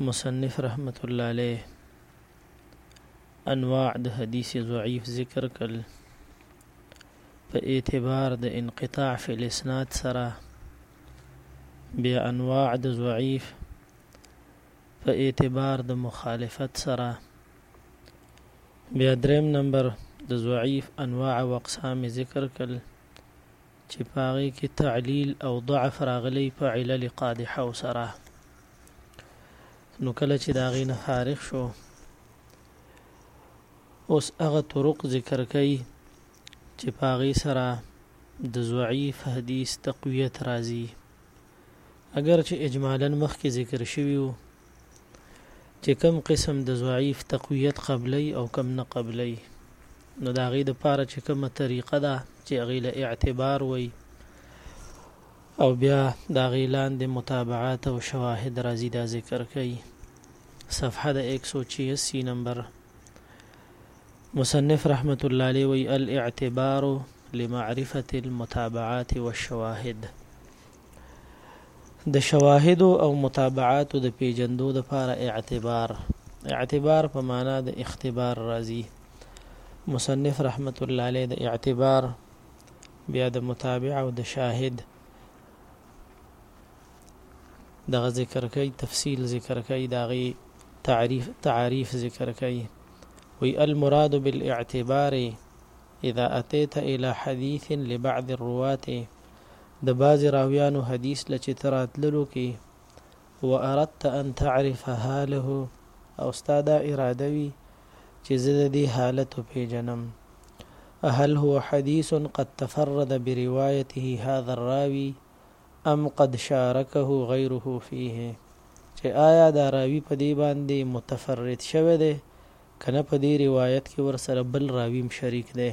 مصنف رحمت الله علیه انواع د حدیث ضعیف ذکر کړل په اعتبار د انقطاع فی الاسناد سره بیا انواع د ضعیف په اعتبار د مخالفت سره بیا دریم نمبر د ضعیف انواع او اقسام ذکر کړل چې په هغې کې تعلیل او ضعف راغلی په علل قادحه او سره نو کله چې د هغې نه فارغ شو اوس هغه طرق ذکر کوي چې په هغې سره د ضعیف حدیث تقویت راځي اگر چې اجمالا مخکې ذکر شوي وو چې کوم قسم د ضعیف تقویت قبلی او کوم نه قبلی نو د هغې دپاره چې کومه طریقه ده چې هغې له اعتبار وی او بیا د هغې لاندې متابعات او شواهد راځي دا ذکر کوي صفحه د 186 نمبر مصنف رحمت الله علیه وی الاعتبار لمعرفة المتابعات والشواهد د شواهدو او متابعاتو د پیجندو د پاره اعتبار اعتبار په معنا د اختبار راځي مصنف رحمت الله علیه د اعتبار بیا د متابع او د شاهد دغه ذکر کوي تفصیل ذکر کوي داغي تعریف تعریف ذکر کوي وی المراد بالاعتبار اذا اتيت الى حديث لبعض الرواه د بعضی راویانو حدیث له چې ته راتللو کې واردت ان تعرف حاله او ستا دا اراده وي چې زه د دې حالت وپېژنم هل هو حدیث قد تفرد بروايته هذا الراوي ام قد شارکه غیره فيه چې آیا دا راوی په دې باندې متفرد شوه دی کنه په دې روایت کې ورسره بل راویم شریک دی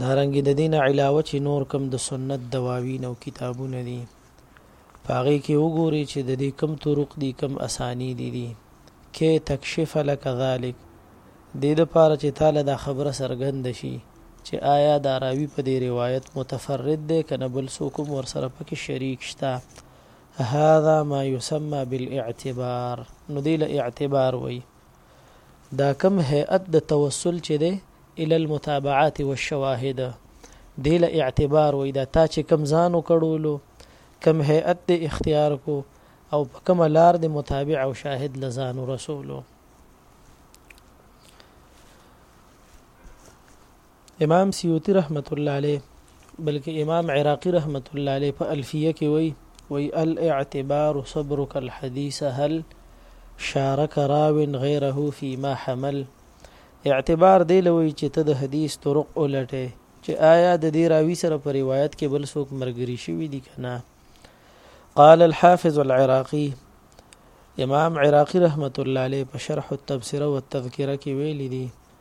دارنګه ددې نه علاوه چې نور کوم د سنت دواوین او کتابونه دي په هغې کې وګوري چې د دې کم طرق دي کم اسانی دي دي کې تکشف لک ذالک د دې لپاره چې تاله دا خبره سرګند شي چې آیا دا راوی په دې روایت متفرد دی کنه بل څوک ور سره پکې شریک شته هذا ما يسمى بالاعتبار نو دې له اعتبار وایي دا کوم هیئت د توسل چې دی الی المتابعات والشواهد دی له اعتبار وای دا تا چې کوم ځان وکړولو کوم هیئت دی اختیار کو او په کومه لار دی متابع او شاهد له ځان ورسولو امام سیوطي رحمت الله علیه بلکې امام عراقي رحمت الله علیه په الفیه کې وایي وی الاعتبار صبرك الحديث هل شارك راو غيره فيما حمل اعتبار دی لوي چې ته د حدیث طرق ولټه چې آیا د دې راوي سره په روایت کې بل څوک مرګري شوی دی کنه قال الحافظ العراقي امام عراقي رحمت الله عليه په شرح التبصره والتذکره کې ویلي دي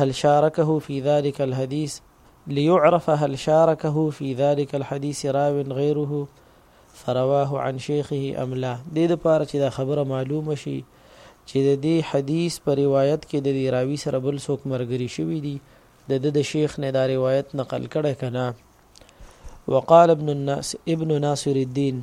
هل شارکه فی ذلک الحدیث لیعرف هل شارکه فی ذلک الحدیث راو غیره فرواه عن شیخه ام لا دې د پاره چې دا خبره معلومه شي چې د دې حدیث په روایت کې د دې راوي سره بل څوک مرګري شوی دی د د د شیخ نه دا روایت نقل کړه کنا وقال ابن الناس ابن ناصر الدين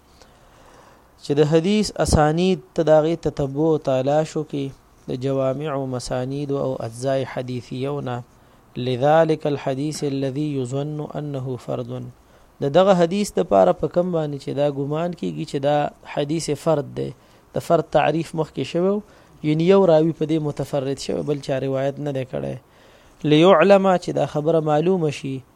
چې د حدیث اسانید ته داغه تتبع او تلاش وکي د جوامع او مسانید او اجزاء حدیثیونه لذلك الحديث الذي يظن انه فرد د دغه حدیث د پاره په کم باندې چې دا ګمان کیږي چې دا حدیث فرد دی د فرد تعریف مخکې شوی یعنی یو راوی په دې متفرد شوی بل چا روایت نه دی کړی ليعلم چې دا خبره معلومه شي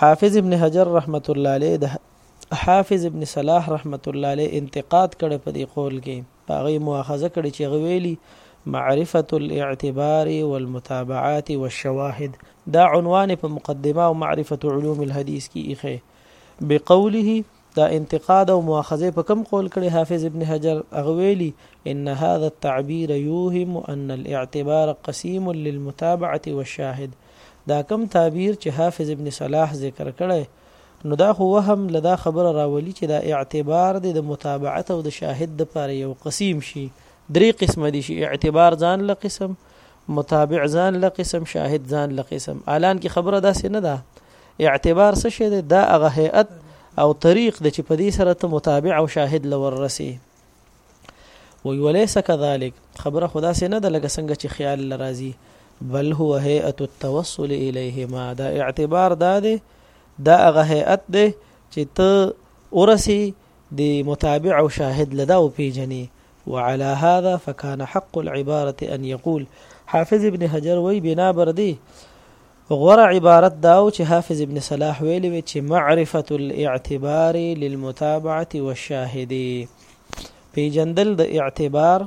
حافظ ابن حجر رحمت الله علیه د حافظ ابن صلاح رحمت الله علیه انتقاد کړي په دې قول کې هغه مؤاخذه کړي چې غویلی معرفه الاعتبار والمتابعات والشواهد دا عنوان په مقدمه او معرفه علوم الحديث کې ایخه بقوله دا انتقاد او مؤاخذه په کوم قول کړي حافظ ابن حجر هغه ویلي ان هذا التعبير يوهم ان الاعتبار قسيم للمتابعه والشاهد دا کوم تعبیر چې حافظ ابن صلاح ذکر کړي نو دا خو وهم لدا خبره راولي چې دا اعتبار د متابعت او د شاهد د پاره یو قسم شي درې قسمه دي شي اعتبار ځان له قسم متابع ځان له قسم شاهد ځان له قسم الان کې خبره داسې نه ده اعتبار څه شي ده دا هغه هيئت او طریق د چې په دې سره ته متابع او شاهد لور رسي وی وليس كذلك خبره خدا سي نه ده لکه څنګه چې خیال لرازي بل هو هيئه التوصل اليهما دا اعتبار دا ده دا هغه هيئت ده چې ته ورسي د متابع او شاهد له دا وپېژني وعلى هذا فكان حق العبارة ان يقول حافظ ابن حجر وی بنا بر دی غوره عبارت داو چې حافظ ابن صلاح ویلی وی چې معرفة الاعتبار للمتابعة والشاهد پیجندل د اعتبار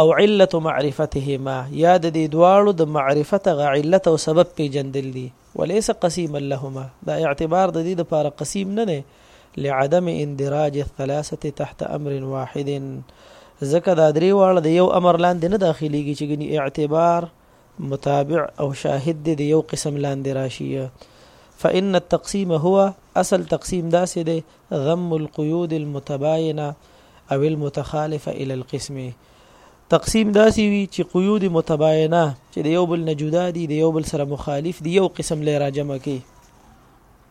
او علت معرفتهما یا د دې دواړو د معرفت غ علت او سبب پیجندل دي وليس قسيما لهما دا اعتبار د دې لپاره قسیم نه نه لعدم اندراج الثلاثه تحت امر واحد ځکه دا درې واړه د یو امر لاندې نه داخليږي چې ګني اعتبار متابع او شاهد دې د یو قسم لاندې راشي فإن التقسیم هو اصل تقسیم داسې دی ضم القیود المتباینه او المتخالفه الى القسم تقسیم داسې وي چې قیود متباینه چې د یو بل نه جدا دي د یو بل سره مخالف دي یو قسم لري راجمه کې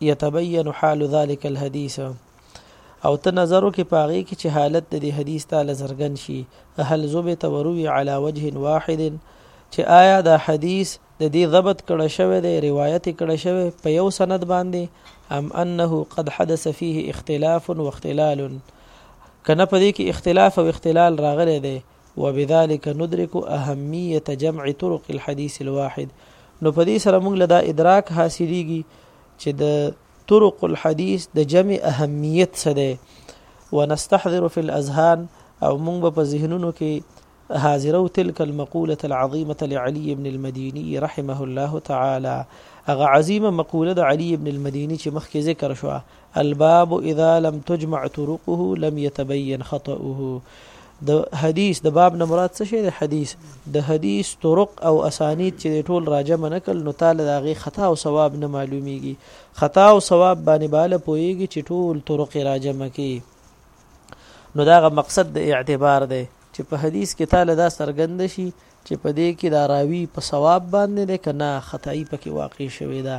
يتبين حال ذلك الحديث او ته نظر وکې پاغې کې چې حالت د دې حدیث تعالی زرګن شي هل زبه توروي على وجه واحد چې آیا دا حدیث د دې ضبط کړه شوی دی روایت کړه شوی په یو سند باندې ام انه قد حدث فيه اختلاف واختلال کنه په دې کې اختلاف او اختلال راغلی دی وبذلک ندرک اهمیت جمع طرق الحدیث الواحد نو په دې سره موږ له دا ادراک حاصلېږي چې د طرق الحديث د جمع اهمیت څه دی ونستحضر في الاذهان او موږ په ذهنونو کې حاضرو تلك المقولة العظيمة لعلي بن المديني رحمه الله تعالى اغه عظيمه مقوله د علي بن المديني چې مخکې ذکر شو الباب اذا لم تجمع طرقه لم يتبين خطأه د حدیث د باب نه مراد څه شی د حدیث د حدیث طرق او اسانید چې ټول راجم نه کړ نو تعالی دا غي خطا او ثواب نه معلومیږي خطا او ثواب باندې بالا پويږي چې ټول طرق راجم کی نو دا مقصد د اعتبار دی چې په حدیث کې تعالی دا سرګند شي چې په دې کې دا راوی په ثواب باندې ده کنه خدای پکې واقع شوی ده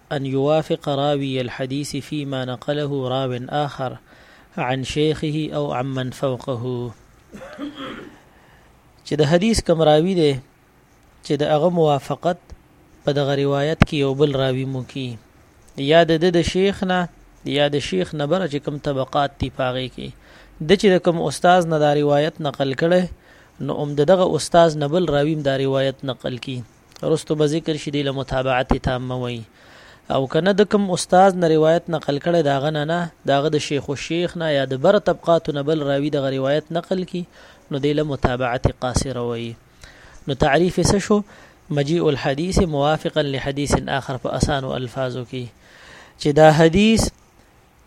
ان يوافق راوي الحديث فيما نقله راو آخر عن شيخه او عن من فوقه چې د حدیث کم راوي دی چې د هغه موافقت په دغه روایت کې یو بل راوي مو کی یا د د شیخ نه یا د شیخ نه بر چې کم طبقات دی پاغي کې د چې د کم استاد نه دا روایت نقل کړي نو هم دغه استاد نبل راویم دا روایت نقل کی وروسته به ذکر شي دی له متابعت تامه وي او کنه د کوم استاد نه روایت نقل کړي دا غنه نه داغه د شیخ او شیخ نه یا د بر طبقاتو نه بل راوی د روایت نقل کی نو دی له متابعت قاصره وي نو تعریف څه شو مجيء الحديث موافقا لحديث آخر په اسانو الفاظو کې چې دا حدیث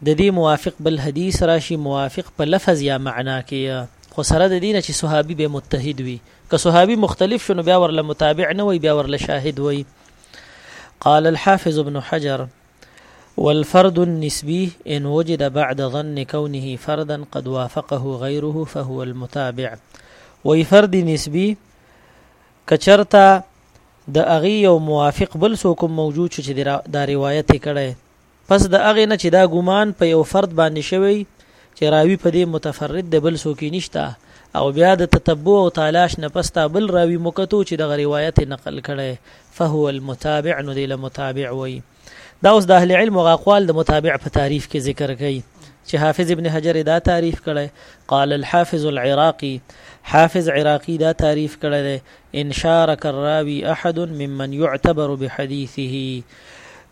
ددې موافق بل حديث راشي موافق په لفظ يا معنا کې خو سره ددې نه چې صحابي به متحد وي که صحابي مختلف شو نو بیا ورله متابع نه وي بیا ورله شاهد وي قال الحافظ ابن حجر والفرد النسبي إن وجد بعد ظن كونه فردا قد وافقه غيره فهو المتابع وي فرد نسبي کچرتا د اغي یو موافق بل سو کوم موجود چې دا روایت کړي پس د هغې نه چې دا ګمان په یو فرد باندې شوی چې راوی په دې متفرد د بل څوک نشته او بیا د تتبع او تالاش نه پستا بل راوی مکتو چې دغه روایت نقل کړي فهو المتابع نو دی له متابع وي دا اوس د اهل علم او اقوال د متابع په تعریف کې ذکر کړي چې حافظ ابن حجر دا تعریف کړي قال الحافظ العراقي حافظ عراقي دا تعریف کړي ان شارك الراوي احد ممن يعتبر بحديثه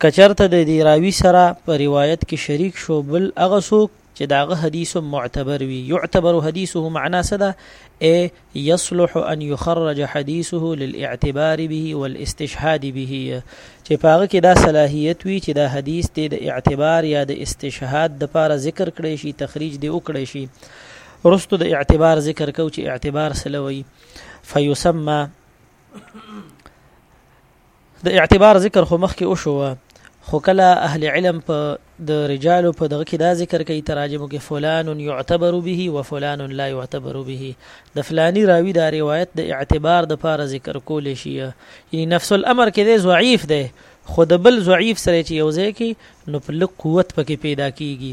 که چرته د دی راوی سره په روایت کې شریک شو بل هغه څوک چې داغه حدیث معتبر وي يعتبر حدیثه معنا څه ده اي يصلح ان يخرج حديثه للاعتبار به والاستشهاد به چې پاغه کې دا صلاحيت وي چې دا حدیث ته د اعتبار یا د استشهاد د پاره ذکر کړي شي تخریج دی وکړي شي رستو د اعتبار ذکر کو چې اعتبار سلوي فيسمى د اعتبار ذکر خو مخکې وشو خو کله اهل علم په د رجالو په دغه کې دا ذکر کوي تراجمو کې فلان يعتبر به وفلان لا يعتبر به د فلاني راوي دا روایت د اعتبار د پاره ذکر کول شي یعنی نفس الامر کې دی ضعیف دی خو د بل ضعیف سره چې یو ځای کې نو په لږ قوت پکې پیدا کیږي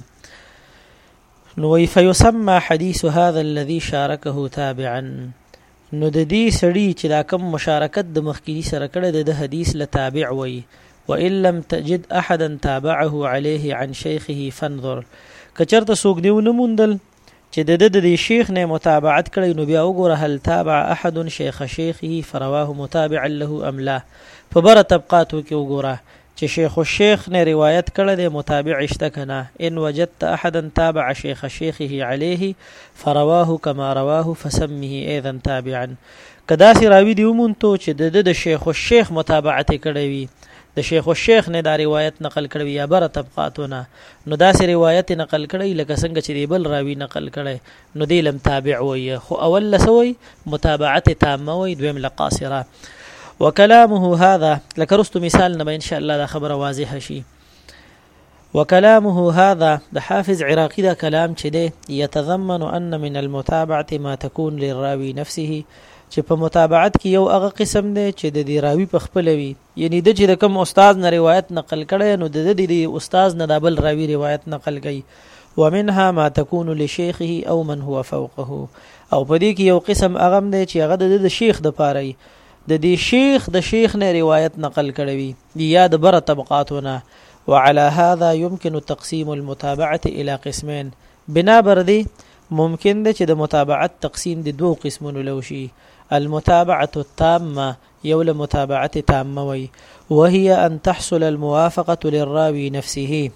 نو فيسمى حديث هذا الذي شاركه تابعا نو د دې سړي چې دا کوم مشارکت د مخکیني سره کړی دی د حدیث له تابع وایي، وان لم تجد احدا تابعه علیه عن شیخه فانظر، که چېرته څوک دې ونه موندل چې د ده د دې شیخ نه یې متابعت کړی نو بیا وګوره هل تابع احد شیخ شیخه فرواه متابعا له ام لا، په بره طبقاتو کې وګوره چه شیخ الشیخ نه روایت کړی دی متابع شته که نه ان وجدت احدا تابع شیخ شیخه علیه فرواه کما رواه فسمه ایضا تابعا که داسې راوی دی ومونتو چې د د شیخ الشیخ متابعت کړی وي د شیخ الشیخ نه دا روایت نقل کړی یا بر طبقاتونه نو داسې روایت نقل کړی لکه څنګه چې دی بل راوی نقل کړی نو دی لم تابع وي خو اول له سوي متابعت تامه وي دویم له قاصره وکلامه هذا لکه رستو مثال نه ان شاء الله دا خبره واضحه شي وكلامه هذا د حافظ عراقي دا کلام چې دی يتضمن ان من المتابعه ما تكون للراوي نفسه چې په متابعت کې یو هغه قسم دی چې د دی راوي په خپل وي یعنی د چې د کوم استاد نه روایت نقل کړي نو د دې د استاد نه دابل راوی روایت نقل کوي ومنها ما تكون لشيخه او من هو فوقه او په دې کې یو قسم اغم دی چې هغه د شیخ د پاره د دې شیخ د شیخ نه روایت نقل کړي وي یا د بره طبقاتونه وعلى هذا يمكن تقسيم المتابعه الى قسمين بنا بر دې ممکن ده چې د متابعت تقسیم د دوو قسمونو لوشي المتابعه التامه يو له متابعت تامه وي وهي ان تحصل الموافقه للراوي نفسه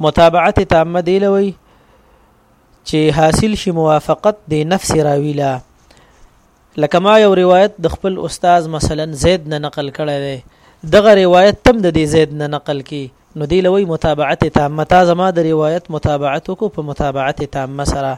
متابعت تامه دی لوي چې حاصل شي موافقت د نفس راوي لا لکه ما یو روایت د خپل استاد مثلا زید نه نقل کړی دی دغه روایت تم د دې زید نه نقل کی نو دی لوی متابعت تامه تا زما د روایت متابعت وکړو په متابعت تامه سره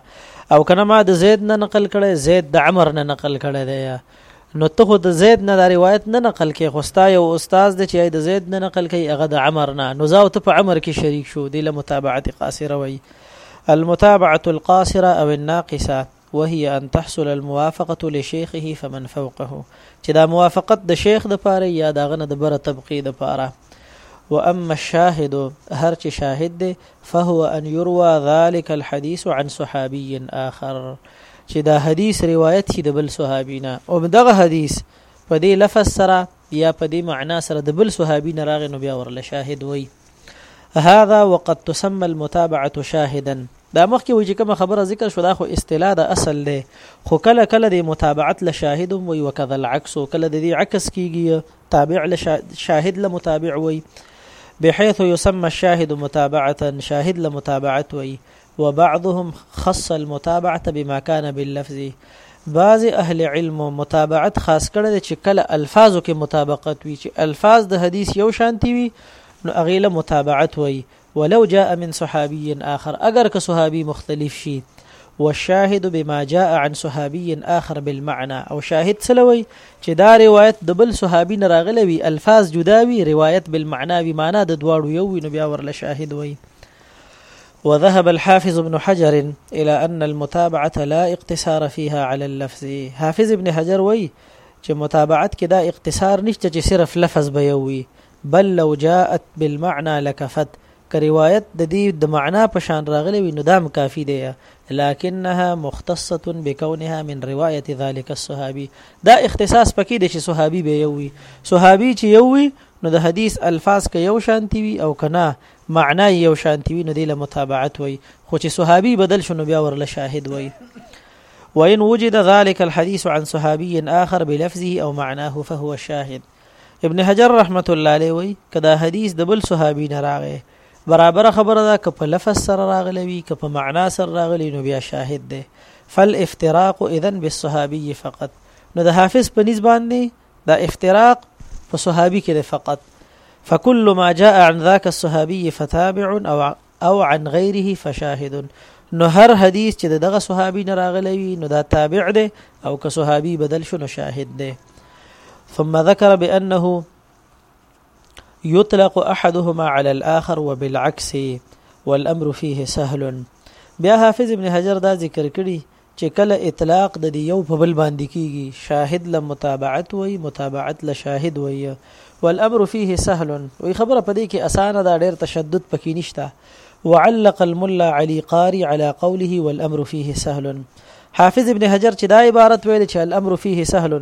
او کنه ما د زید نه نقل کړي زید د عمر نه نقل کړي دی نو ته خو د زید نه د روایت نه نقل کې خوستا یو استاد دی چې د زید نه نقل کوي هغه د عمر نه نو زاو ته په عمر کې شریک شو دی له متابعت قاصره وای المتابعه القاصره او الناقصه وهي ان تحصل الموافقة لشيخه فمن فوقه چې دا موافقت د شیخ د پاره یا داغه نه د بره طبقه د پاره واما الشاهد هر چې شاهد دی فهو ان يروى ذلك الحديث عن صحابي اخر چې دا حدیث روایت شي د بل صحابي نه او دغه حدیث په دې لفظ سره یا په دې معنا سره د بل صحابي نه راغی نو بیا ورله شاهد وایي هذا وقد تسمى المتابعه شاهدا دا مخکې وی چې کوم خبره ذکر شو دا خو اصطلاح د اصل دی خو کله کله د متابعت له شاهد وي وکذا العكس کله د دې عکس کیږي تابع له شاهد له متابع وي بحيث يسمى الشاهد متابعه شاهد له متابعت وي وبعضهم خص المتابعه بما كان باللفظ بعض اهل علم متابعت خاص کړی دی چې کله الفاظو کې مطابقت وي چې الفاظ د حدیث یو شانتی وي نو هغه له متابعت وي ولو جاء من صحابي آخر اگر که صحابي مختلف شي والشاهد بما جاء عن صحابي آخر بالمعنى او شاهد سلوي چې دا روایت د بل صحابي نه راغلی وي الفاظ جدا وي روایت بالمعنى وي معنا د دواړو یو وي نو بیا ورله شاهد وي وذهب الحافظ ابن حجر الى ان المتابعه لا اقتصار فيها على اللفظ حافظ ابن حجر وی چې متابعت کې دا اقتصار نشته چې صرف لفظ به یوي بل لو جاءت بالمعنى لكفت که روایت د دې د معنا په شان راغلی وي نو دا کافی دی لكنها مختصه بكونها من روايه ذلك الصحابي دا اختصاص پکې د شي صحابي به یوي صحابي چې یوي نو د حدیث الفاظ کې یو شانتي وي او کنا معنا یی یو شانتی وی نو دی له متابعت وایی خو چی صحابی بدل شو نو بیا ورله شاهد وایی وان وجد ذلك الحديث عن صحابي آخر بلفظه او معناه فهو شاهد ابن حجر رحمت الله علیه وی کدا حدیث د بل صحابي نه راغی برابر خبره ده که په لفظ سره راغلی وي که په معنا سره راغلی نو بیا شاهد ده فالافتراق اذا بالصحابي فقط نو د حافظ په نسبت باندې دا افتراق په صحابي کې دی فقط فكل ما جاء عن ذاك الصحابي فتابع او او عن غيره فشاهد نو هر حدیث چې دغه صحابي نه راغلی وي نو دا تابع دی او که صحابي بدل شو نو شاهد دی ثم ذكر بانه يطلق احدهما على الاخر وبالعكس والامر فيه سهل بیا حافظ ابن حجر دا ذکر کړي چې کله اطلاق د دې یو په بل باندې کیږي شاهد له متابعت وایي متابعت له شاهد وایي والامر فيه سهل وی خبره په دې کې اسانه ده ډېر تشدد پکې نشته وعلق الملا علي قاري على قوله والامر فيه سهل حافظ ابن حجر چې دا عبارت ویل چې الامر فيه سهل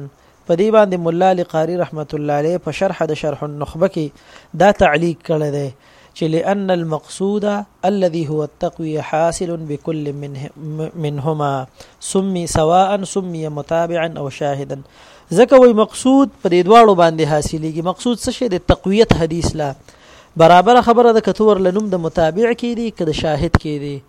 په دې باندې ملا علي قاري رحمت الله علیه په شرح د شرح النخبه کې دا تعلیق کړی دی چې لأن المقصود الذي هو التقوية حاصل بكل منهما سمي سواء سمي متابعا او شاهدا ځکه وای مقصود په دې دواړو باندې حاصلېږي مقصود څه شی د تقویت حدیث لا برابر خبره ده کته ورلنوم د متابع کې دي که د شاهد کې دي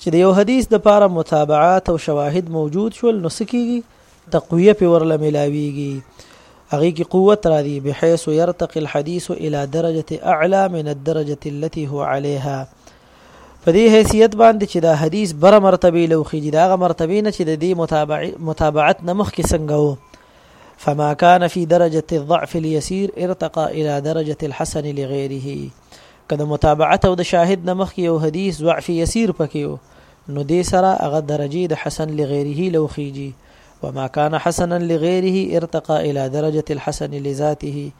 چې د یو حدیث د پاره متابعات او شواهد موجود شول نو سکیږي تقویه په ورله ملاویږي هغه کې قوت را دي بحيث يرتقي الحديث الى درجه اعلى من الدرجه التي هو عليها په دې حیثیت باندې چې دا حدیث بر مرتبه لوخي دا غ مرتبه نه چې د دې متابعت نمخ کې څنګه وو فما كان في درجه الضعف اليسير ارتقى الى درجه الحسن لغيره که د متابعت او د شاهد نه مخکې یو حدیث ضعف یسیر پکې و نو دې سره هغه درجه د حسن لغیره لو خیږي وما كان حسنا لغیره ارتقى الى درجه الحسن لذاته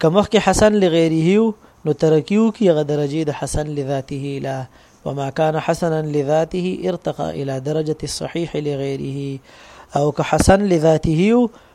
که مخکې حسن لغیره نو ترکیو کې هغه درجه د حسن لذاته لا وما كان حسنا لذاته ارتقى الى درجه الصحيح لغيره او که حسن لذاته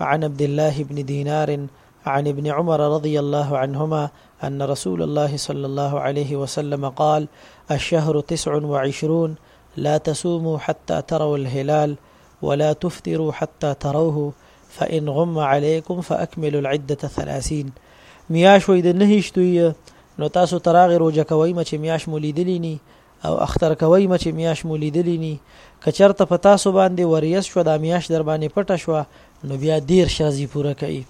عن عبد الله بن دينار عن ابن عمر رضي الله عنهما أن رسول الله صلى الله عليه وسلم قال الشهر تسع وعشرون لا تسوموا حتى تروا الهلال ولا تفطروا حتى تروه فإن غم عليكم فأكملوا العدة ثلاثين مياش ويد النهيش نه هیڅ نو تاسو تراغ روزه کوي مچ میاش او اختر کوی مه چی میاش مو لیدلی نی که چرته په تاسو باندی وریس شو دا میاش در باندی پټه شوه نو بیا دیرش ورځی پوره کړی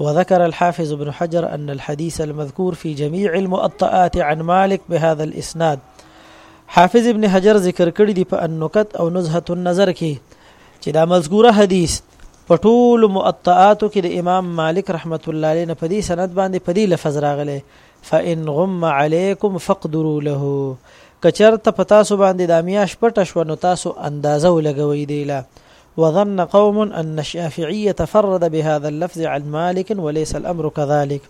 وذكر الحافظ ابن حجر ان الحديث المذكور في جميع المؤطئات عن مالك بهذا الاسناد حافظ ابن حجر ذکر کړی دی په النکت او نزهه النظر کې چې دا مذکوره حدیث په ټول مؤطئاتو کې د امام مالک رحمت الله علیه نه په دې سند باندې په دې لفظ راغلی فإن غم عليكم فقدروا له که چرته په تاسو باندې دا میاش پټه شوه نو تاسو اندازه ولګوئ دی له وظن قوم أن الشافعي تفرد بهذا اللفظ عن مالك وليس الأمر كذلك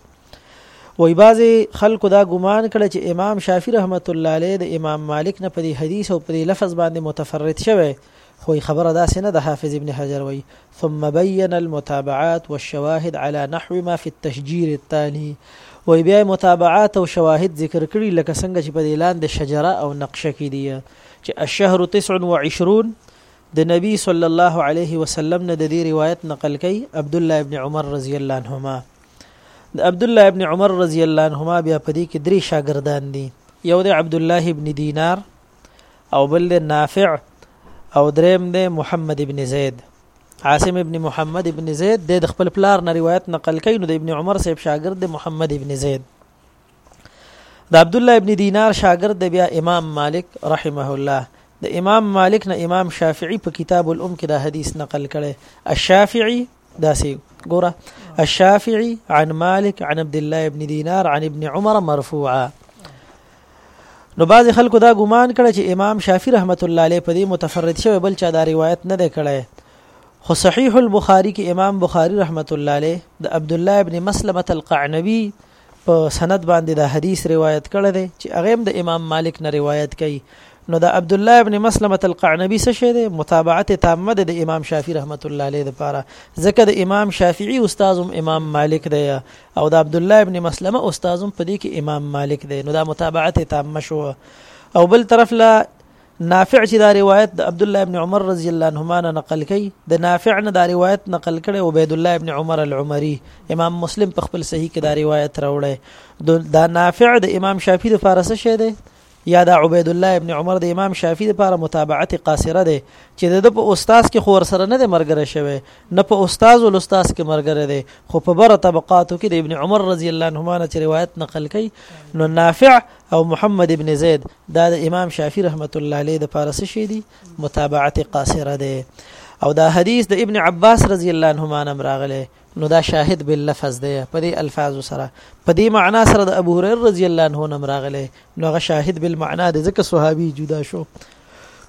وای بعضی خلکو دا ګمان کړ چې امام شافعي رحمت الله علیه د امام مالک نه په دې حدیث او په دې لفظ باندې متفرد شوی خوی خبره داسی نه ده حافظ ابن حجر وایی ثم بین المتابعات والشواهد علی نحو ما فی التشجیر التالی وایی بیا متابعات او شواهد ذکر کړی لکه څنګه چې په دې لاندې شجره او نقشه کې دی چې الشهر 29 د نبی صلی الله علیه وسلم نه د دې روایت نقل کړي عبد الله ابن عمر رضی الله عنهما د عبد الله ابن عمر رضی الله عنهما بیا په دې کې درې شاګردان دي یو د عبد الله ابن دینار او بل دی نافع او دریم دی محمد ابن زید عاصم ابن محمد ابن زید د خپل پلار نه روایت نقل کین د ابن عمر صاحب شاګرد محمد ابن زید د عبد الله ابن دینار شاګرد بیا امام مالک رحمه الله د امام مالک نه امام شافعي په کتاب الام کې دا حدیث نقل کړي الشافعي داسي ګوره الشافعي عن مالك عن عبد الله ابن دينار عن ابن عمر مرفوعا نو بعض خلکو دا ګمان کړ چې امام شافعي رحمت الله علیه په دې متفرد شوی بل چا دا روایت نه دی کړی خو صحیح البخاری کې امام بخاری رحمت الله علیه د عبد الله ابن مسلمه القعنبي په سند باندې دا حدیث روایت کړی دی چې هغه هم د امام مالک نه روایت کوي نو د عبد الله ابن مسلمه القعنبي څه شه ده متابعت تامه ده د امام شافعي رحمت الله علیه لپاره ځکه د امام شافعي استاد هم امام مالک دی او د عبد الله ابن مسلمه استاد هم په دې کې امام مالک دی نو دا متابعت تامه شو او بل طرف لا نافع چې دا روایت د عبد الله ابن عمر رضی الله عنهما نه نقل کړي د نافع نه دا روایت نقل کړي عبید الله ابن عمر العمری امام مسلم په خپل صحیح کې دا روایت راوړی دا نافع د امام شافعي د فارسه شه دی یا دا عبید الله ابن عمر د امام شافعي لپاره متابعت قاصره ده چې د په استاد کې خور سره نه د مرګره شوی نه په استاد ول استاد کې مرګره ده خو په بره طبقاتو کې د ابن عمر رضی الله عنهما نه روایت نقل کړي نو نافع او محمد ابن زید دا د امام شافعی رحمت الله علیه د پاره څه شی دی متابعت قاصره ده او دا حدیث د ابن عباس رضی الله عنهما نم راغله نو دا شاهد بل لفظ دی په دې الفاظ سره په دې معنا سره د ابو هريره رضی الله عنه نم راغله نو غ شاهد بل معنا د ځکه صحابي جدا شو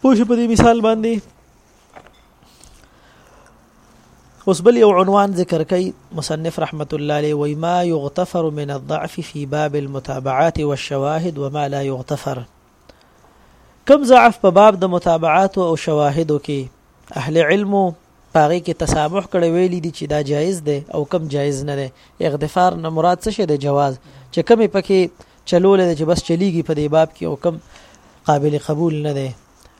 پوه په دې مثال باندې اوس بل یو عنوان ذکر کوي مصنف رحمت الله علیه وای ما یغتفر من الضعف فی باب المتابعات والشواهد وما لا یغتفر کم ضعف په باب د متابعات او شواهدو کې اهل علم پاره کې تسامح کړي ویل دي چې دا جایز دی او کم جایز نه دی اغتفار نه مراد څه شی دی جواز چې کم پکې چلول دي چې بس چلیږي په دې باب کې او کم قابل قبول نه دی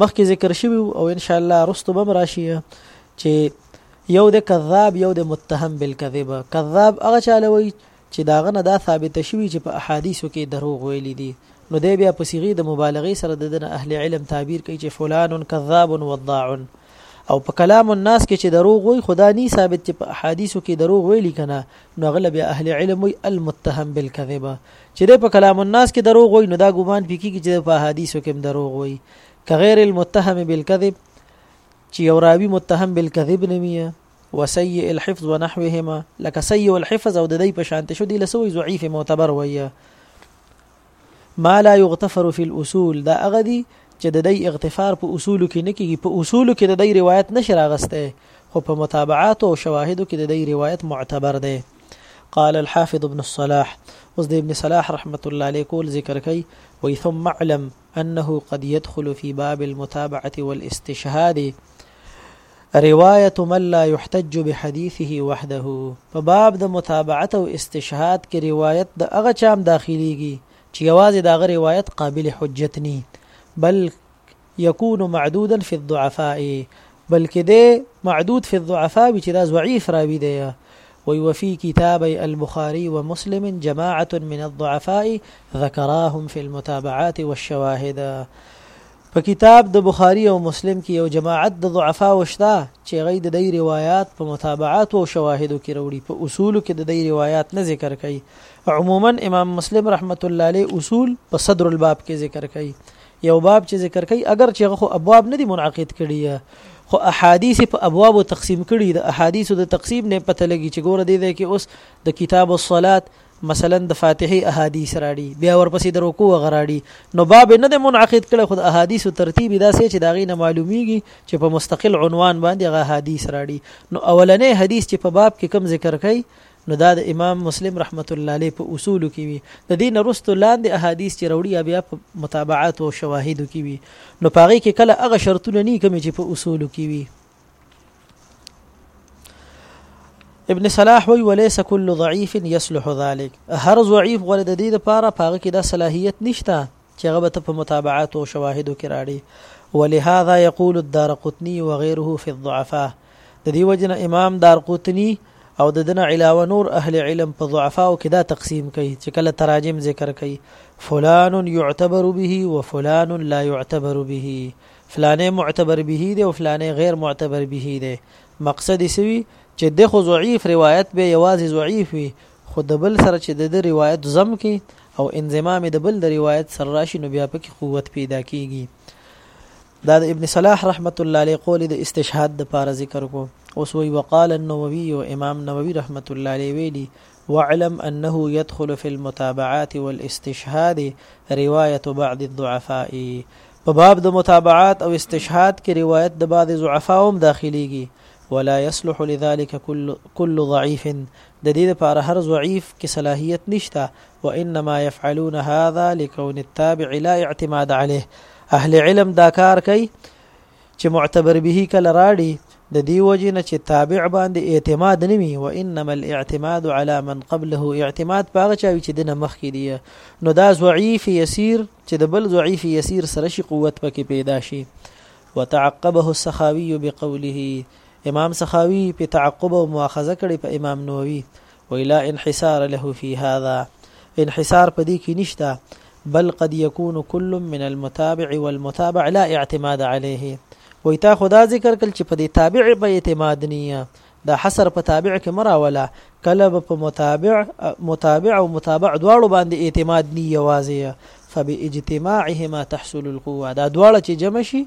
مخکې ذکر شوی او ان شاء الله رستو بم راشي چې یو د کذاب یو د متهم بالکذب کذاب هغه چاله وي چې داغه نه دا ثابت شوی چې په احادیثو کې دروغ ویل دي نو دی بیا په صيغه د مبالغه سره د دنه اهل علم تعبیر کوي چې فلان کذاب وضاع او په کلام الناس کې چې دروغ وي خدا ني ثابت چې په احادیثو کې دروغ ویل کنا نو غلب اهل علم المتهم بالکذب چې دی په کلام الناس کې دروغ وایي نو دا ګمان پې کېږي چې په احادیثو کې هم دروغ وایي که غیر المتهم بالکذب چې یو راوي متهم بالکذب نه وي وسيء الحفظ ونحوهما لکه سيء الحفظ او د دې په شانته شو دی لسوي ضعیف معتبر وایي ما لا يغتفر في الاصول دا هغه دي چې د دې اغتفار په اصولو کې نه کېږي په اصولو کې د دې روایت نشر اغسته خو په متابعات او شواهدو کې د دې روایت معتبر دی قال الحافظ ابن الصلاح اوس د ابن صلاح رحمت الله علیه کول ذکر کوي وي ثم علم انه قد يدخل في باب المتابعه والاستشهاد روايه من لا يحتج بحديثه وحده په باب د متابعت او استشهاد کې روایت د هغه چام داخليږي چې یوازې دا غ روایت قابل حجت ني بل يكون معدودا في الضعفاء بلکې دی معدود في الضعفاء وي چې دا ضعيف راوي دی وي وفي كتابي البخاري ومسلم جماعة من الضعفاء ذكراهم في المتابعات والشواهد په کتاب د بخاري او مسلم کې یو جماعت د ضعفا وشته چې غي د دې روایت په متابعات او شواهدو کې وروړي په اصولو کې د دې روایت نه ذکر کوي عموما امام مسلم رحمت الله علیه اصول په صدر الباب کې ذکر کوي یو باب چې ذکر کوي اگر چې هغه خو ابواب نه دي منعقد کړي خو احادیث په ابواب تقسیم کړي د احادیث د تقسیم نه پته لګي چې ګوره دې ده کې اوس د کتاب الصلات مثلا د فاتحه احادیث راړي بیا ورپسې د رکوع غراړي نو باب نه د منعقد کړي خو د احادیث ترتیب دا سې چې داغي نه معلومیږي چې په مستقل عنوان باندې غا احادیث راړي نو اولنې حدیث چې په باب کې کم ذکر کړي نو دا د امام مسلم رحمة الله عليه په اصولو کي وي، د دې نه وروسته لاندي احاديث چي راوړي يا بيا په متابعاتو او شواهدو کي وي نو په هغه کي کله هغه شرطونه نه وي کوم چي په اصولو کي وي. ابن صلاح وي وليس كل ضعيف يصلح ذلك هر ضعيف غوره د دې لپاره په هغه کي دا صلاحيت نشته چې هغه به ته په متابعاتو او شواهدو کې راړې ولهذا يقول الدارقطني وغيره في الضعفاء د دې وجنه امام دارقطني او د دنه علاوه نور اهل علم په ضعفاو کې دا تقسیم کوي چې کله تراجم ذکر کوي فلان يعتبر به وفلان لا يعتبر به فلانه معتبر به دی او فلانه غیر معتبر به دی مقصد سوي چې د خو ضعیف روایت به یوازې ضعیف وي خو د بل سره چې د ده روايت ضم کړي او انضمام يې د بل د روايت سره راشي نو بيا پکې قوت پيدا کېږي دا د ابن صلاح رحمت الله علیه قول د استشهاد د پاره ذکر کو اوس وی وقال النووي او امام نووي رحمت الله علیه ویلي واعلم انه يدخل في المتابعات والاستشهاد روايه بعض الضعفاء په باب د متابعات او استشهاد کې روایت د بعض ضعفا هم داخليږي ولا يصلح لذلك كل كل ضعيف د دې لپاره هر ضعیف کې صلاحیت نشته، وانما یفعلون هذا لکون التابع لا اعتماد علیه، اهل علم دا کار کوي چې معتبر به کله راړي د دې وجې نه چې تابع باندې اعتماد نه وي وانما الاعتماد على من قبله اعتماد پاغه چا چې دنه مخ کې دی نو دا ضعیف یسیر چې د بل ضعیف یسیر سره شي قوت پکې پیدا شي وتعقبه السخاوي بقوله امام سخاوي په تعقب او مؤاخذه کړي په امام نووي ویلا انحصار له فی هذا انحصار پدې کې نشته بل قد يكون كل من المتابع والمتابع لا اعتماد عليه وای تا خدا ذکر کل چې پدې تابع به اعتماد نیه دا حصر په تابع کې مراوله کله په متابع متابع او متابع دواړو باندې اعتماد نیه وازیه فباجتماعهما تحصل القوه دا دواړه چې جمع شي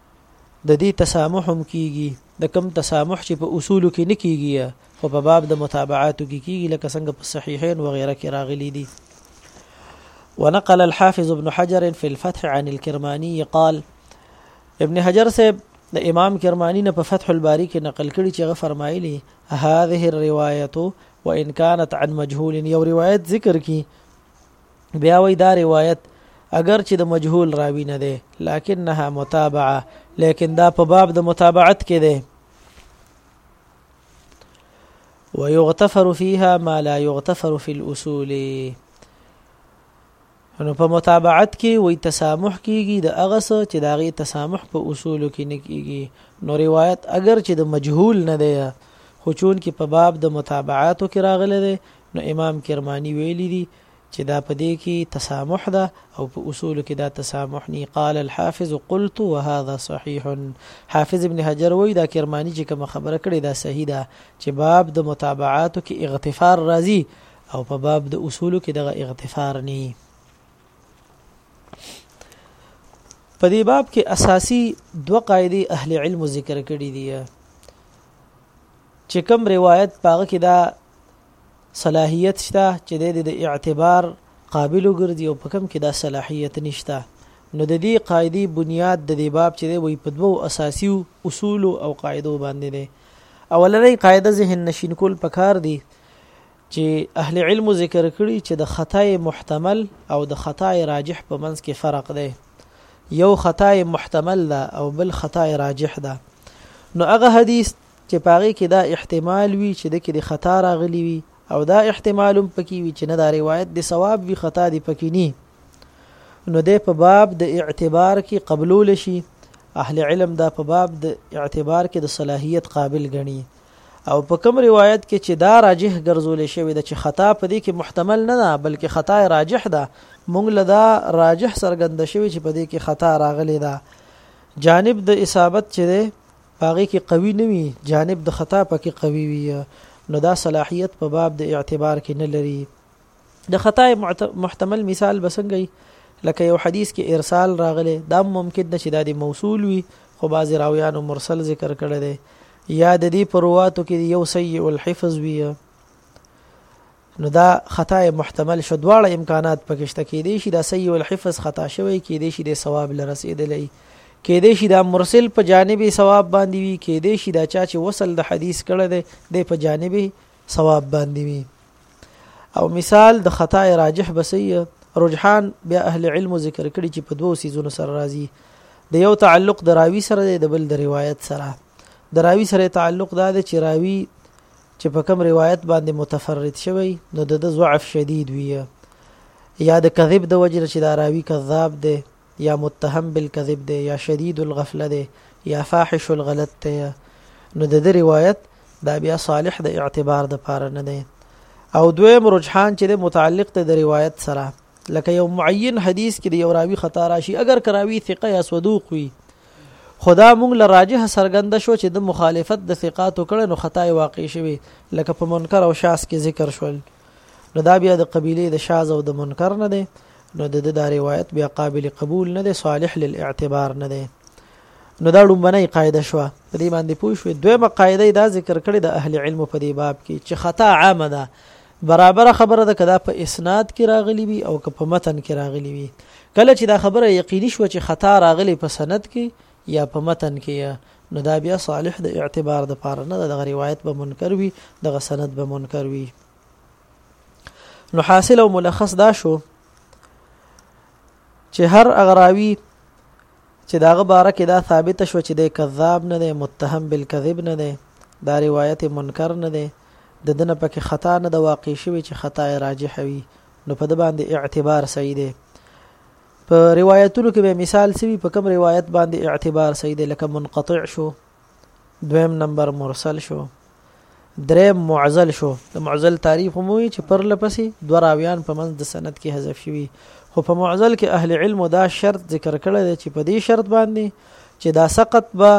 د دې تسامح هم کیږي د کم تسامح چې په اصولو کې نه کیږي خو په باب د متابعاتو کې کیږي لکه څنګه په صحیحین و غیره کې راغلي دي ونقل الحافظ ابن حجر في الفتح عن الكرماني قال ابن حجر صاحب د امام کرمانی نه په فتح الباری کې نقل کړي چې غ فرمایلی هذه الروايه وان كانت عن مجهول یو روایت ذکر کی بیا وای دا روایت اگر چې د مجهول راوی نه دی لکنها متابعه لیکن دا په باب د متابعت کې دی ويغتفر فيها ما لا يغتفر في الاصول نو په متابعت کې وي تسامح کیږي د هغه څه چې دا غي تسامح په اصول کې نه کیږي نو روایت اگر چې د مجهول نه دی خو چون کې په باب د متابعاتو کې راغله ده نو امام کرماني ویلي دي چې دا په دې کې تسامح ده او په اصول کې دا تسامح ني قال الحافظ قلت وهذا صحيح حافظ ابن حجر وی دا کرماني چې کوم خبره کړې دا صحیح ده چې باب د متابعاتو کې اغتفار راځي او په باب د اصولو کې دغه اغتفار ني په دې باب کې اساسي دوه قاعده اهل علم ذکر کړې دي چې کوم روایت پاغه کې دا صلاحیت شته چې د دې د اعتبار قابل وګرځي او په کوم کې دا صلاحیت نشته نو د دې قاعده بنیاد د دې باب چې دی وي په دوو اساسي اصول او قاعده باندې دی اولنې قاعده ذهن نشین کول پکار دی چې اهل علم ذکر کړي چې د خطا محتمل او د خطا راجح په منځ کې فرق دی یو خطا محتمل ده او بل خطا راجح ده نو هغه حدیث چې په هغې کې دا احتمال وي چې ده کې دې خطا راغلي وي او دا احتمال هم پکې وي چې نه دا روایت دې ثواب وي خطا دې پکې ني نو دی په باب د اعتبار کې قبلول شي اهل علم دا په باب د اعتبار کې د صلاحیت قابل ګڼي او په کوم روایت کې چې دا راجح ګرځول شوی د چې خطا په دې کې محتمل نه ده بلکې خطا راجح ده مونږ لدا راجح سرګند شوی چې په دې کې خطا راغلی ده جانب د اصابت چې ده په هغې کې قوي نه وي جانب د خطا په کې قوي وي نو دا صلاحیت په باب د اعتبار کې نه لري د خطا محتمل مثال بسنګي لکه یو حدیث کې ارسال راغلی دا ممکن ده چې دا د موصول وي خو بعض راویانو مرسل ذکر کړی دی یا د دې پرواتو کې یو سیء الحفظ وي نو دا خطا یې محتمل شو دواړه امکانات پکې شته کېدای شي دا سیء الحفظ خطا شوی کېدای شي د ثواب له رسېدلی کېدای شي دا مرسل په جانب ثواب باندې وي کېدای شي دا چا چې وصل د حدیث کړی دی د په جانب ثواب باندې وي او مثال د خطا راجح بسیه رجحان بیا اهل علم ذکر کړي چې په دوو سيزونو سره راځي د یو تعلق د راوي سره د بل د روایت سره د راوي سره تعلق دا دی چې راوي چې په کوم روایت باندې متفرد شوی نو د د ضعف شدید وی یا د کذب د وجه چې دا راوی کذاب دی یا متهم بالکذب دی یا شدید الغفله دی یا فاحش الغلط دی نو د د روایت دا بیا صالح د اعتبار د پاره نه دی او دویم رجحان چې د متعلق ته د روایت سره لکه یو معین حدیث کې د یو راوی خطا راشي اگر کراوی ثقه یا صدوق وي خو دا موږ له راجحه څرګنده شوه چې ده مخالفت د ثقاتو کړی نو خطا یې واقع شوې لکه په منکر او شاذ کې ذکر شول نو دا بیا د قبیلې د شاذ او د منکر نه دی نو د دا روایت بیا قابل قبول نه دی صالح للاعتبار نه دی نو دا لومبنه قاعده شو په دې باندې پوه شو دویمه قاعده دا ذکر کړې د اهل علم په دې باب کې چې خطا عامه ده برابره خبره ده که دا په اسناد کې راغلي وي او که په متن کې راغلي وي کله چې دا خبره یقیني شوه چې خطا راغلي په سند کې یا په متن کې یا نو دا بیا صالح د اعتبار د پاره نه دغه روایت به منکر وي دغه سند به منکر وي نو حاصل او ملخص دا شو چې هر اغراوی چې د هغه باره کې دا ثابته شوه چې دی کذاب نه دی، متهم بالکذب نه دی، دا روایت یې منکر نه دی، د ده نه پکې خطا نه ده واقع شوې چې خطا یې راجحه وي، نو په ده باندې اعتبار صحیح دی. په روایتونو کې به مثال څه وي، په کوم روایت باندې اعتبار صحیح دی، لکه منقطع شو، دویم نمبر مرسل شو دریم معزل شو د معزل تعریف مو چې پر لپسې دوه راویان په منځ د سند کې حذف شوي خو په معزل کې اهل علم دا شرط ذکر کړی دی چې په دې شرط باندې چې دا سقط به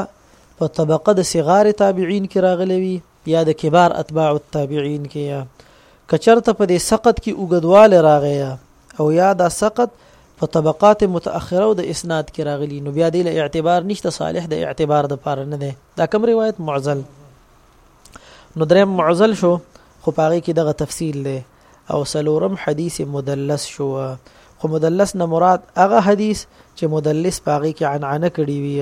په طبقه د صغار تابعین کې راغلی وي یا د کبار اتباع التابعین کې یا کچرته په دې سقط کې اوګدواله راغی او یا دا سقط په طبقات متأخره او د اسناد کې راغلي نو بیا د اعتبار نشته صالح د اعتبار د پاره نه دی دا کوم روایت معزل نو درې معزل شو خو پاره کې دغه تفصیل دی او سلورم حدیث مدلس شو خو مدلس نه مراد هغه حدیث چې مدلس پاره کې عنعنه کړی وي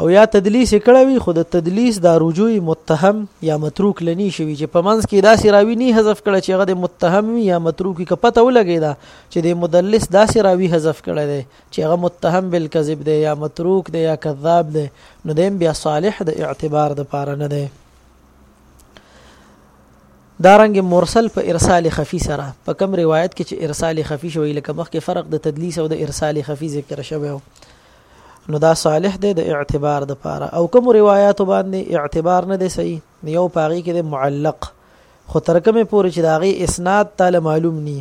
او یا تدلیس کړه وی خو د تدلیس دا رجوع متهم یا متروک لنی شوی چې په منځ کې داسې راوی نه حذف کړه چې هغه د متهم وی یا متروک کې پته ولګی دا چې د مدلس داسې راوی حذف کړه دی چې هغه متهم بالکذب دی یا متروک دی یا کذاب دی نو دیم بیا صالح د اعتبار د پاره نه دی دارنګه مرسل په ارسال خفي سره په کوم روایت کې چې ارسال خفي شوی لکه مخکې فرق د تدلیس او د ارسال خفي ذکر شوی نو دا صالح دی د اعتبار د پاره او کوم روایت باندې اعتبار نه دی صحیح یو پاغي کې د معلق خو ترکمه پورې چې داغي اسناد تعالی معلوم ني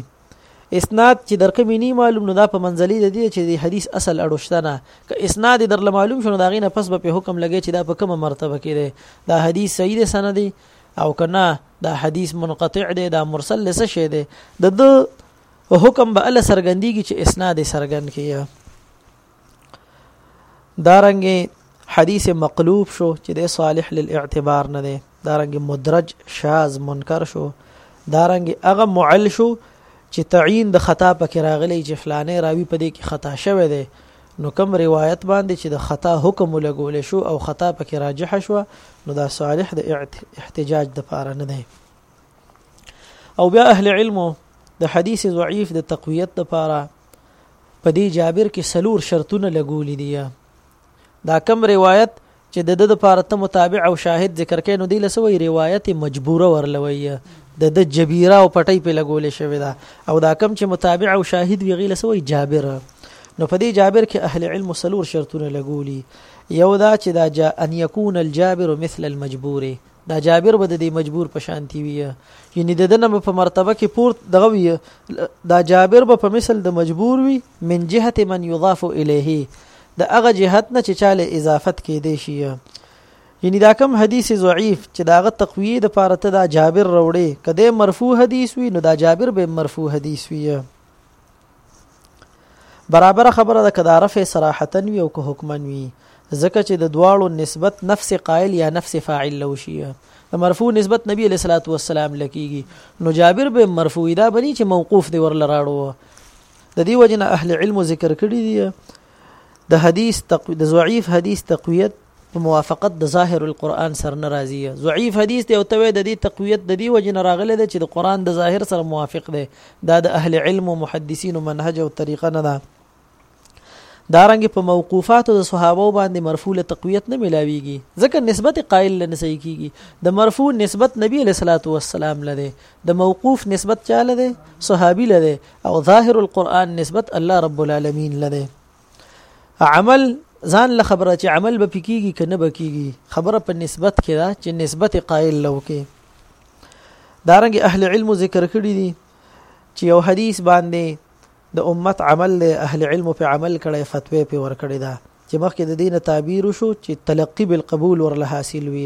اسناد چې درکه مینی معلوم نو دا په منځلي د دې چې د حدیث اصل اړوشتنه که اسناد در معلوم شونه دا غینه پس به په حکم لګی چې دا په کومه مرتبه کې ده دا حدیث صحیح ده سندي او کنا دا حدیث منقطع دی دا مرسل لسه شه دی د د حکم به ال سرګندېږي چې اسناد سرګند کیه دارنګ حدیث مقلوب شو چې د صالح للاعتبار نه دی دارنګ مدرج شاز منکر شو دارنګ هغه معل شو چې تعین د خطا پکې راغلی چې فلانه راوی په دې کې خطا شوه دی نو کوم روایت باندې چې د خطا حکم ولګول شو او خطا پکې راجح شو نو دا صالح د احتجاج د پاره نه دی او بیا اهل علم د حدیث ضعیف د تقویت د پاره په دې جابر کې سلور شرطونه لګولې دي دا کم روایت چه دده لپاره ته متابع او شاهد ذکر کړې نو دی له څه وایي روایت مجبوره ورله وایي دده جبیره او پټۍ په لګولې شوې ده او دا کم چه متابع او شاهد وی غیله څه وایي جابر نو په دې جابر کې اهل علم سلور شرطونه لګولي یو دا چې دا جا ان یکون الجابر مثل المجبور دا جابر به د دې مجبور په شانتی وي یعنی د دنه په مرتبه کې پور دغه وي دا جابر به په مثل د مجبور وي من جهه من يضاف الیه د هغه جهت نه چې چاله اضافت کې دی شي یعنی دا کم حدیث ضعیف چې داغه تقویه د پاره ته دا جابر وروړي کده مرفوع حدیث وي نو دا جابر به مرفوع حدیث وي برابر خبره ده که دا رفع صراحتا وي او که حکما وي ځکه چې د دواړو نسبت نفس قائل یا نفس فاعل له شي د مرفوع نسبت نبی علیہ الصلوۃ والسلام لکېږي نو جابر به مرفوع دا بني چې موقوف دی ورل راړو د دې وجنه اهل علم ذکر کړی دی د حدیث تقوی د ضعیف حدیث تقویت نو موافقت د ظاهر القرآن سره نه راځي ضعیف حدیث دی او ته د دې تقویت د دې وجې نه راغلی دی چې د قرآن د ظاهر سره موافق دی دا د اهل علم او محدثینو منهج او طریقه نه ده دارنګ په موقوفاتو د صحابه باندې مرفوع له تقویت نه ملاویږي ځکه نسبت قائل لنه صحیح کیږي د مرفوع نسبت نبی علیہ الصلوۃ والسلام لده د موقوف نسبت چاله ده صحابي لده او ظاهر القرآن نسبت الله رب العالمین لده عمل ځان له خبره چې عمل به پکېږي کنه به کېږي خبره په نسبت کې ده چې نسبت قائل لو کې دارنګ اهل علم ذکر کړی دي چې یو حدیث باندې د امت عمل له اهل علم په عمل کړي فتوی په ور کړی ده چې مخکې د دین تعبیر شو چې تلقی بالقبول ورله حاصل وي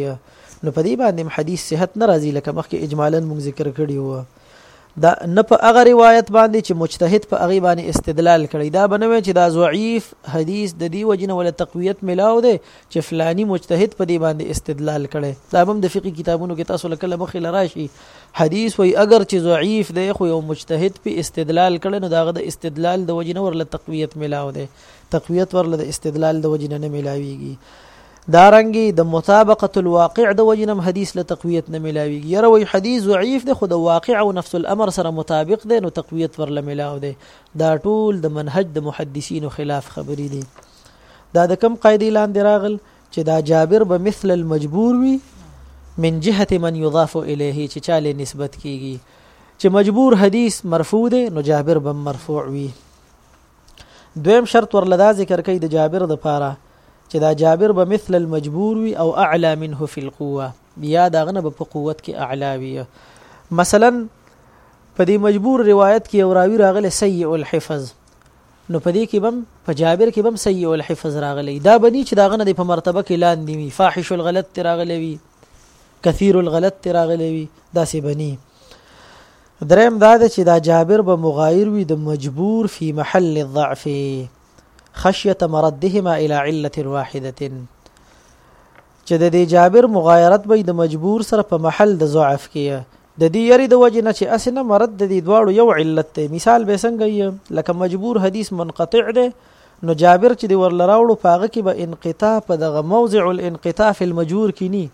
نو په دې باندې حدیث صحت ناراضي لکه مخکې اجمالا موږ ذکر کړی وو دا نه په هغه روایت باندې چې مجتهد په هغه باندې استدلال کړي دا به نه وي چې دا ضعیف حدیث د دې وجنه ول تقویت ملاو دی چې فلانی مجتهد په دې باندې استدلال کړي دا هم د فقهي کتابونو کې تاسو لکه مخې لراشي حدیث وي اگر چې ضعیف دی خو یو مجتهد په استدلال کړي نو داغه د استدلال د وجنه ورله تقویت ملاو دی تقویت ورله د استدلال د وجنه نه ملاويږي دارنګه د مطابقة الواقع د وجې نه هم حدیث له تقویت نه ملاویږي یره وایي حدیث ضعیف دی خو د واقع او نفس الامر سره مطابق دی نو تقویت ورله ملاو دی دا ټول د منهج د محدثینو خلاف خبرې دي دا د کم قاعدې لاندې راغل چې دا جابر به مثل المجبور وي من جهه من يضاف الیه چې چاله نسبت کیږي چې مجبور حدیث مرفوع دی نو جابر به مرفوع وي دویم شرط ورله دا ذکر کوي د جابر د پاره چې دا جابر به مثل المجبور وي او اعلى منه في القوه یا دا غنه به په قوت کې اعلى وي مثلا په دې مجبور روایت کې یو راوی راغلی سیء الحفظ نو په دې کې بم په جابر کې بم سیء الحفظ راغلی دا بنی چې دا غنه د په مرتبه کې لاندې وي فاحش الغلط راغلی وي كثير الغلط راغلی وي دا سي بني دریم دا ده چې دا جابر به مغایر وي د مجبور فی محل الضعف خشیت مردهما الى علت واحده چې د دې جابر مغایرت به د مجبور سره په محل د ضعف کې د دې یری د وجه نه چې اسنه مرد د دې دواړو یو علت دی مثال به څنګه یې لکه مجبور حدیث منقطع دی نو جابر چې دې ورله راوړو په هغه کې به انقطاع په دغه موضع الانقطاع فی المجور کې ني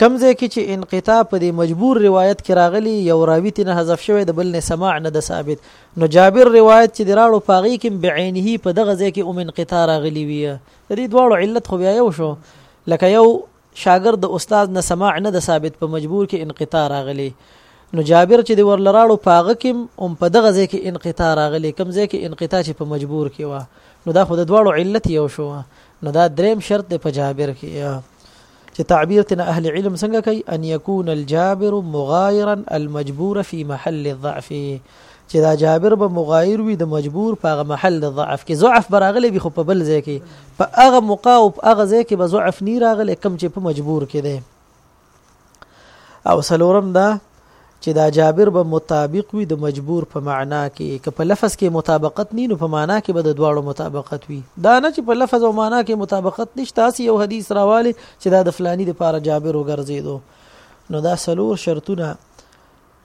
کوم ځای کې چې انقطاع په دې مجبور روایت کې راغلي یو راوی تنه حذف شوی د بل نه سماع نه د ثابت نو جابر روایت چې دراړو پاغي کې بعینه په دغه ځای کې اوم انقطاع راغلي وي د دې دواړو علت خو بیا یو شو لکه یو شاګرد د استاد نه سماع نه د ثابت په مجبور کې انقطاع راغلی نو جابر چې د ورلراړو پاغه کې هم په دغه ځای کې انقطاع راغلی کم ځای کې انقطاع چې په مجبور کې و نو دا خو د دواړو علت یو شو نو دا دریم شرط دی په جابر کې چې تعبیر تن اهل علم څنګه کوي ان يكون الجابر مغايرا المجبور في محل الضعف چې دا جابر به مغایر وي د مجبور په هغه محل د ضعف کې ضعف براغلی وي خو په بل ځای کې په هغه موقع او په هغه ځای کې به ضعف نه راغلی کم چې په مجبور کې دی او سلورم دا چې دا جابر به مطابق وي د مجبور په معنا کې که په لفظ کې مطابقت نه نو په معنا کې به د دواړو مطابقت وي دا نه چې په لفظ او معنا کې مطابقت نشته اسی یو حدیث راواله چې دا د فلانی د پاره جابر وګرځیدو نو دا سلور شرطونه